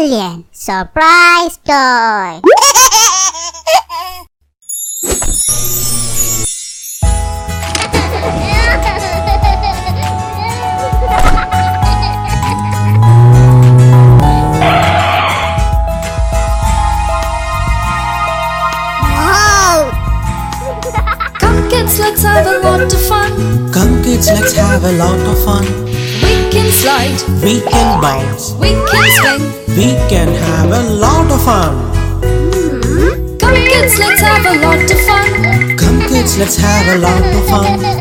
Alien Surprise Toy! Come kids, let's have a lot of fun. Come kids, let's have a lot of fun. We can slide, We can bounce, we can swing. We can have a lot of fun. Mm-hmm. Come kids, let's have a lot of fun. Come kids, let's have a lot of fun.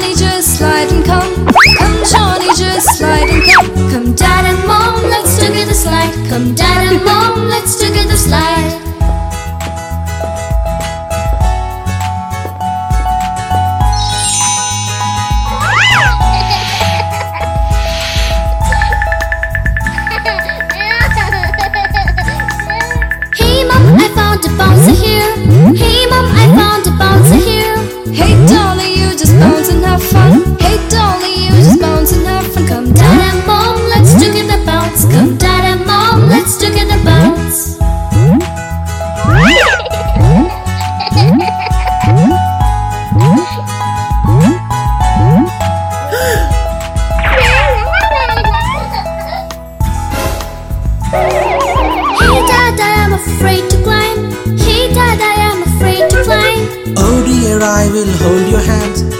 Hey bounce and have fun. Hey Dolly, you just bounce and have fun. Come dad and mom, let's together bounce. Come dad and mom, let's together bounce. Hey dad, I am afraid to climb. Hey dad, I am afraid to climb. Oh dear, I will hold your hands.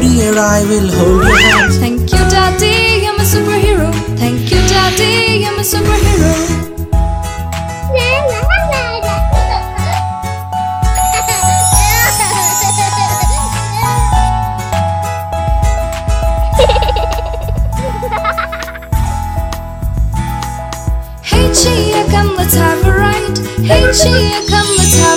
Dear, I will hold your hands. Thank you, Daddy, I'm a superhero. Thank you, Daddy, I'm a superhero. Hey Chia, come let's have a ride. Hey Chia, come let's have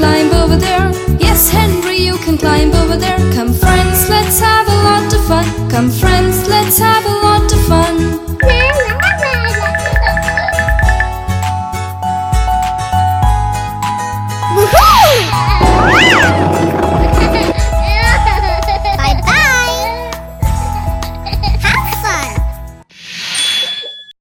climb over there. Yes, Henry, you can climb over there. Come friends, let's have a lot of fun. Come friends, let's have a lot.